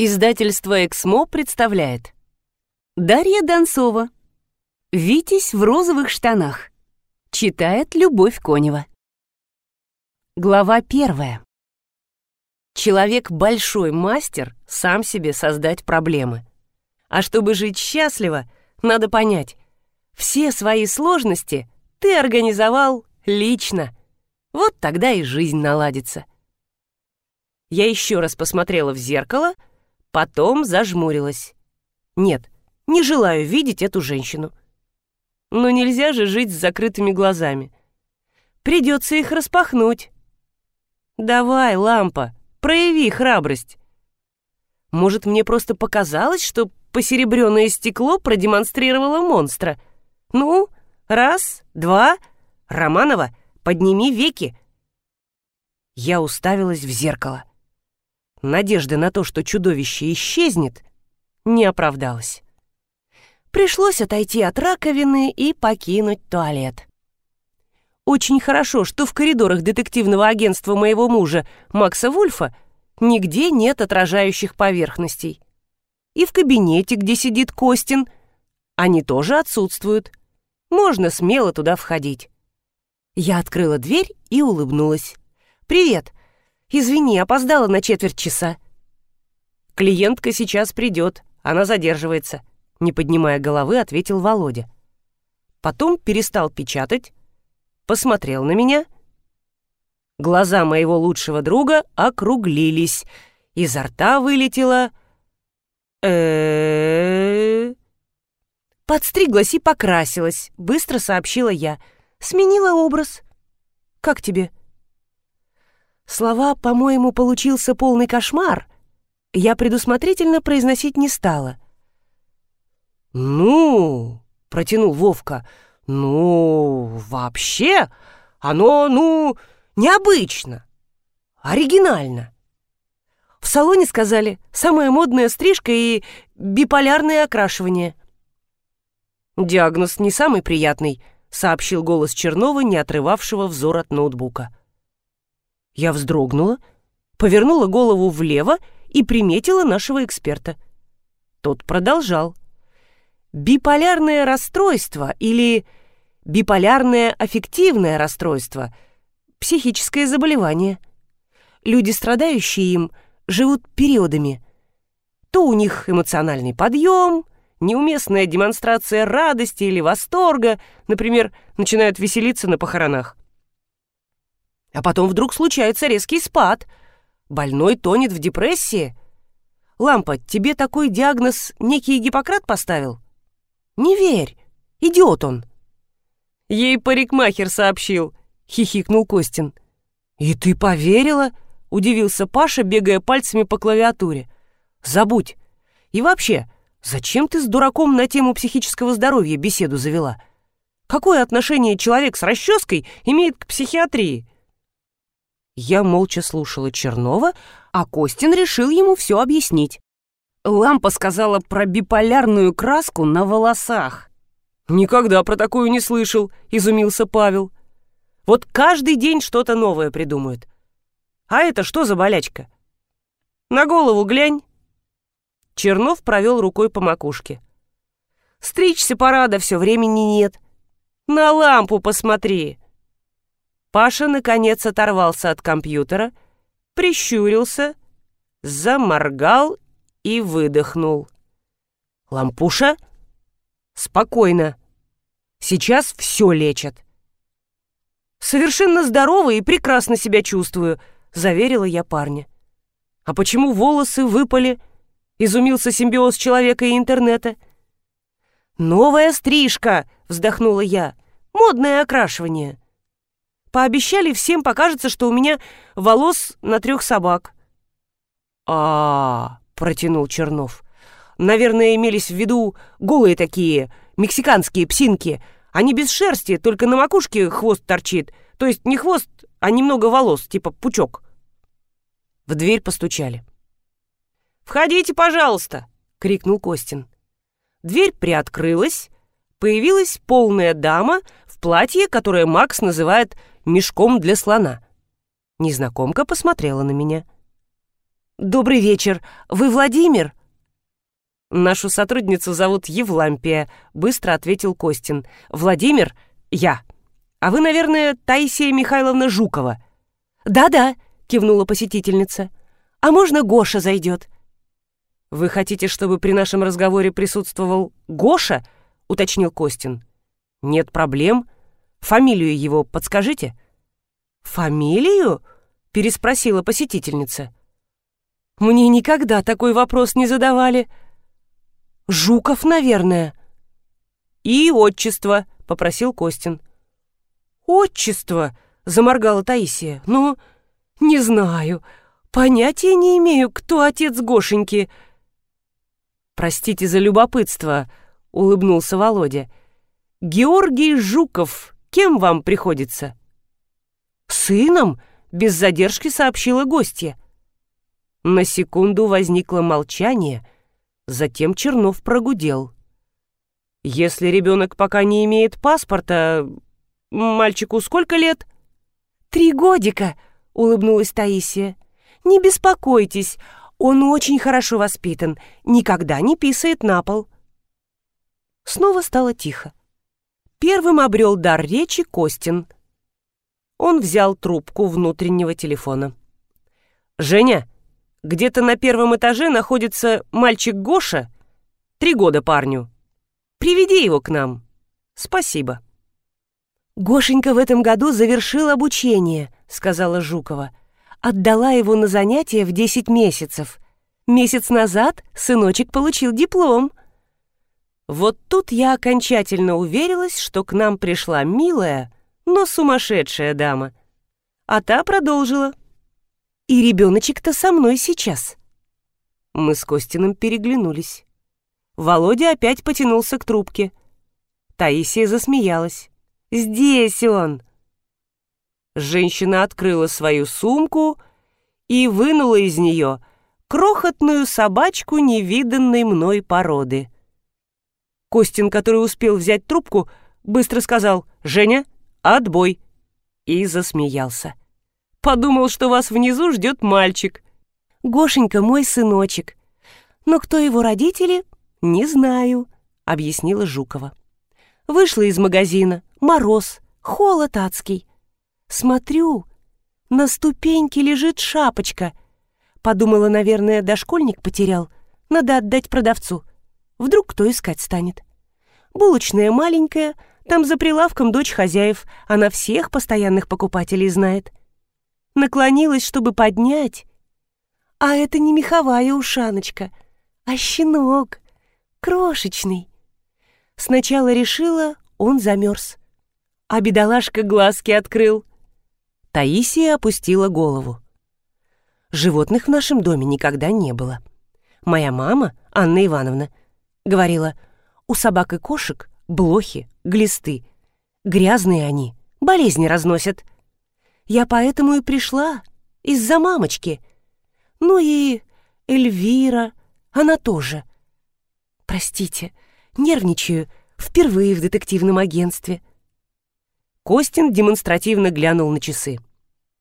Издательство «Эксмо» представляет Дарья Донцова «Витязь в розовых штанах» Читает Любовь Конева Глава первая Человек большой мастер сам себе создать проблемы. А чтобы жить счастливо, надо понять, все свои сложности ты организовал лично. Вот тогда и жизнь наладится. Я еще раз посмотрела в зеркало — Потом зажмурилась. Нет, не желаю видеть эту женщину. Но нельзя же жить с закрытыми глазами. Придется их распахнуть. Давай, лампа, прояви храбрость. Может, мне просто показалось, что посеребренное стекло продемонстрировало монстра. Ну, раз, два, Романова, подними веки. Я уставилась в зеркало. Надежды на то, что чудовище исчезнет, не оправдалась. Пришлось отойти от раковины и покинуть туалет. Очень хорошо, что в коридорах детективного агентства моего мужа, Макса Вульфа, нигде нет отражающих поверхностей. И в кабинете, где сидит Костин, они тоже отсутствуют. Можно смело туда входить. Я открыла дверь и улыбнулась. «Привет, Извини, опоздала на четверть часа». «Клиентка сейчас придет, она задерживается», — не поднимая головы, ответил Володя. Потом перестал печатать, посмотрел на меня. Глаза моего лучшего друга округлились, изо рта вылетело... э Подстриглась и покрасилась, быстро сообщила я. Сменила образ. «Как тебе?» Слова, по-моему, получился полный кошмар. Я предусмотрительно произносить не стала. «Ну...» — протянул Вовка. «Ну, вообще, оно, ну, необычно, оригинально». В салоне сказали «самая модная стрижка и биполярное окрашивание». «Диагноз не самый приятный», — сообщил голос Чернова, не отрывавшего взор от ноутбука. Я вздрогнула, повернула голову влево и приметила нашего эксперта. Тот продолжал. Биполярное расстройство или биполярное аффективное расстройство – психическое заболевание. Люди, страдающие им, живут периодами. То у них эмоциональный подъем, неуместная демонстрация радости или восторга, например, начинают веселиться на похоронах. А потом вдруг случается резкий спад. Больной тонет в депрессии. Лампа, тебе такой диагноз некий Гиппократ поставил? Не верь, идиот он. Ей парикмахер сообщил, хихикнул Костин. И ты поверила? Удивился Паша, бегая пальцами по клавиатуре. Забудь. И вообще, зачем ты с дураком на тему психического здоровья беседу завела? Какое отношение человек с расческой имеет к психиатрии? Я молча слушала Чернова, а Костин решил ему все объяснить. Лампа сказала про биполярную краску на волосах. «Никогда про такую не слышал», — изумился Павел. «Вот каждый день что-то новое придумают. А это что за болячка? На голову глянь». Чернов провел рукой по макушке. «Стричься пора, да все времени нет. На лампу посмотри». Паша, наконец, оторвался от компьютера, прищурился, заморгал и выдохнул. «Лампуша? Спокойно. Сейчас все лечат». «Совершенно здорова и прекрасно себя чувствую», — заверила я парня. «А почему волосы выпали?» — изумился симбиоз человека и интернета. «Новая стрижка!» — вздохнула я. «Модное окрашивание». Пообещали, всем покажется, что у меня волос на трех собак. а, -а, -а протянул Чернов. «Наверное, имелись в виду голые такие, мексиканские псинки. Они без шерсти, только на макушке хвост торчит. То есть не хвост, а немного волос, типа пучок». В дверь постучали. «Входите, пожалуйста!» — крикнул Костин. Дверь приоткрылась, появилась полная дама в платье, которое Макс называет мешком для слона. Незнакомка посмотрела на меня. «Добрый вечер. Вы Владимир?» «Нашу сотрудницу зовут Евлампия», — быстро ответил Костин. «Владимир? Я. А вы, наверное, Таисия Михайловна Жукова?» «Да-да», — кивнула посетительница. «А можно Гоша зайдет?» «Вы хотите, чтобы при нашем разговоре присутствовал Гоша?» — уточнил Костин. «Нет проблем. Фамилию его подскажите?» «Фамилию?» — переспросила посетительница. «Мне никогда такой вопрос не задавали. Жуков, наверное». «И отчество», — попросил Костин. «Отчество?» — заморгала Таисия. «Ну, не знаю. Понятия не имею, кто отец Гошеньки». «Простите за любопытство», — улыбнулся Володя. «Георгий Жуков кем вам приходится?» «Сыном?» — без задержки сообщила гостья. На секунду возникло молчание, затем Чернов прогудел. «Если ребенок пока не имеет паспорта, мальчику сколько лет?» «Три годика», — улыбнулась Таисия. «Не беспокойтесь, он очень хорошо воспитан, никогда не писает на пол». Снова стало тихо. Первым обрел дар речи Костин. Он взял трубку внутреннего телефона. «Женя, где-то на первом этаже находится мальчик Гоша. Три года парню. Приведи его к нам. Спасибо». «Гошенька в этом году завершил обучение», — сказала Жукова. «Отдала его на занятия в десять месяцев. Месяц назад сыночек получил диплом». Вот тут я окончательно уверилась, что к нам пришла милая, но сумасшедшая дама. А та продолжила. «И ребеночек-то со мной сейчас». Мы с Костиным переглянулись. Володя опять потянулся к трубке. Таисия засмеялась. «Здесь он!» Женщина открыла свою сумку и вынула из нее крохотную собачку невиданной мной породы. Костин, который успел взять трубку, быстро сказал «Женя, отбой!» и засмеялся. Подумал, что вас внизу ждет мальчик. Гошенька мой сыночек. Но кто его родители, не знаю, объяснила Жукова. Вышла из магазина. Мороз, холод адский. Смотрю, на ступеньке лежит шапочка. Подумала, наверное, дошкольник потерял. Надо отдать продавцу. Вдруг кто искать станет. Булочная маленькая, там за прилавком дочь хозяев, она всех постоянных покупателей знает наклонилась, чтобы поднять. А это не меховая ушаночка, а щенок, крошечный. Сначала решила, он замерз. А бедолашка глазки открыл. Таисия опустила голову. Животных в нашем доме никогда не было. Моя мама, Анна Ивановна, говорила, у собак и кошек блохи, глисты. Грязные они, болезни разносят. Я поэтому и пришла, из-за мамочки. Ну и Эльвира, она тоже. Простите, нервничаю, впервые в детективном агентстве. Костин демонстративно глянул на часы.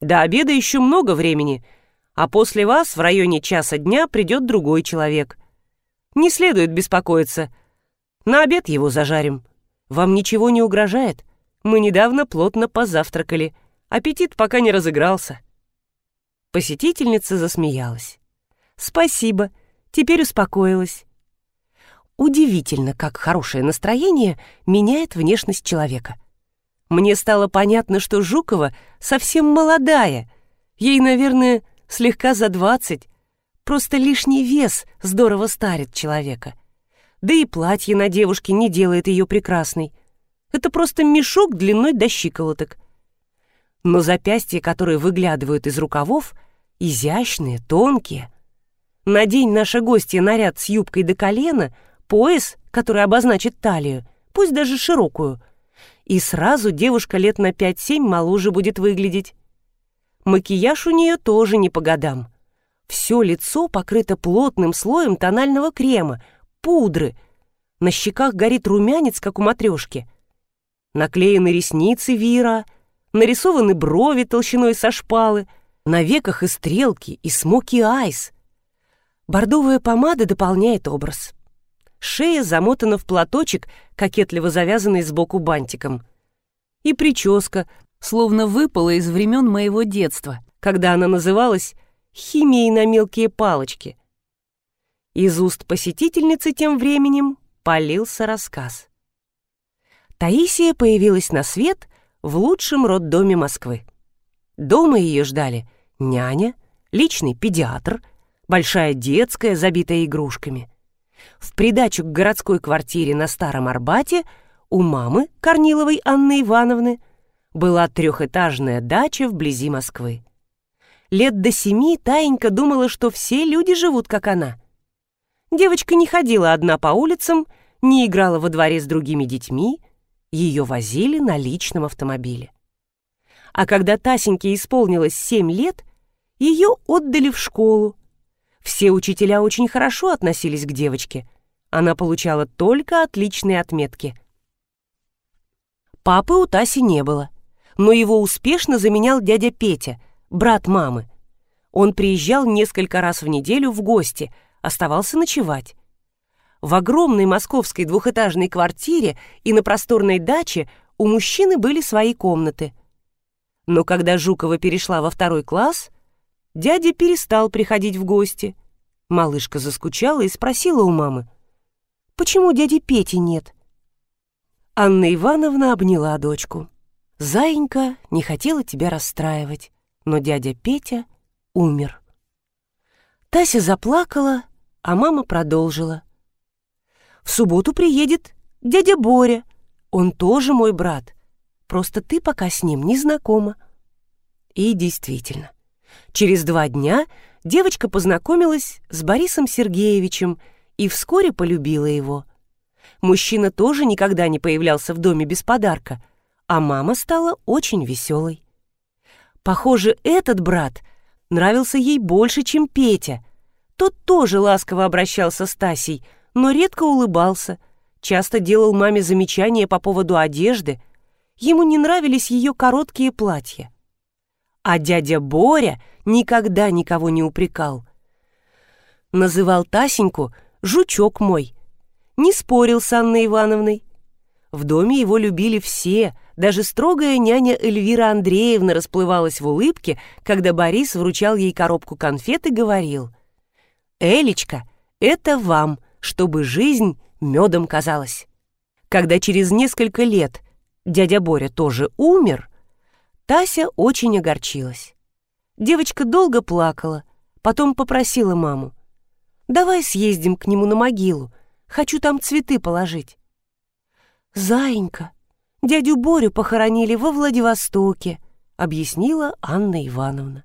До обеда еще много времени, а после вас в районе часа дня придет другой человек. Не следует беспокоиться. На обед его зажарим. Вам ничего не угрожает. Мы недавно плотно позавтракали — Аппетит пока не разыгрался. Посетительница засмеялась. «Спасибо, теперь успокоилась». Удивительно, как хорошее настроение меняет внешность человека. Мне стало понятно, что Жукова совсем молодая. Ей, наверное, слегка за двадцать. Просто лишний вес здорово старит человека. Да и платье на девушке не делает ее прекрасной. Это просто мешок длиной до щиколоток — но запястья, которые выглядывают из рукавов, изящные, тонкие. Надень наша гостья наряд с юбкой до колена, пояс, который обозначит талию, пусть даже широкую, и сразу девушка лет на 5-7 моложе будет выглядеть. Макияж у нее тоже не по годам. Все лицо покрыто плотным слоем тонального крема, пудры. На щеках горит румянец, как у матрешки. Наклеены ресницы Вира — нарисованы брови толщиной со шпалы, на веках и стрелки, и смоки айс, Бордовая помада дополняет образ. Шея замотана в платочек, кокетливо завязанный сбоку бантиком. И прическа, словно выпала из времен моего детства, когда она называлась «химией на мелкие палочки». Из уст посетительницы тем временем полился рассказ. Таисия появилась на свет в лучшем роддоме Москвы. Дома ее ждали няня, личный педиатр, большая детская, забитая игрушками. В придачу к городской квартире на Старом Арбате у мамы Корниловой Анны Ивановны была трехэтажная дача вблизи Москвы. Лет до семи Таенька думала, что все люди живут, как она. Девочка не ходила одна по улицам, не играла во дворе с другими детьми, ее возили на личном автомобиле. А когда Тасеньке исполнилось семь лет, ее отдали в школу. Все учителя очень хорошо относились к девочке. Она получала только отличные отметки. Папы у Таси не было, но его успешно заменял дядя Петя, брат мамы. Он приезжал несколько раз в неделю в гости, оставался ночевать. В огромной московской двухэтажной квартире и на просторной даче у мужчины были свои комнаты. Но когда Жукова перешла во второй класс, дядя перестал приходить в гости. Малышка заскучала и спросила у мамы, «Почему дяди Пети нет?» Анна Ивановна обняла дочку. «Заинька не хотела тебя расстраивать, но дядя Петя умер». Тася заплакала, а мама продолжила. В субботу приедет дядя Боря. Он тоже мой брат. Просто ты пока с ним не знакома». И действительно, через два дня девочка познакомилась с Борисом Сергеевичем и вскоре полюбила его. Мужчина тоже никогда не появлялся в доме без подарка, а мама стала очень веселой. Похоже, этот брат нравился ей больше, чем Петя. Тот тоже ласково обращался с Тасей — но редко улыбался, часто делал маме замечания по поводу одежды. Ему не нравились ее короткие платья. А дядя Боря никогда никого не упрекал. Называл Тасеньку «жучок мой». Не спорил с Анной Ивановной. В доме его любили все, даже строгая няня Эльвира Андреевна расплывалась в улыбке, когда Борис вручал ей коробку конфет и говорил «Элечка, это вам, чтобы жизнь медом казалась. Когда через несколько лет дядя Боря тоже умер, Тася очень огорчилась. Девочка долго плакала, потом попросила маму. «Давай съездим к нему на могилу, хочу там цветы положить». «Заинька, дядю Борю похоронили во Владивостоке», объяснила Анна Ивановна.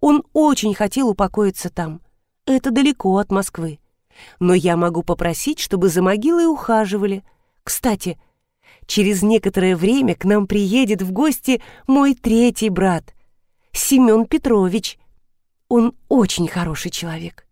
«Он очень хотел упокоиться там. Это далеко от Москвы но я могу попросить, чтобы за могилой ухаживали. Кстати, через некоторое время к нам приедет в гости мой третий брат, Семен Петрович. Он очень хороший человек.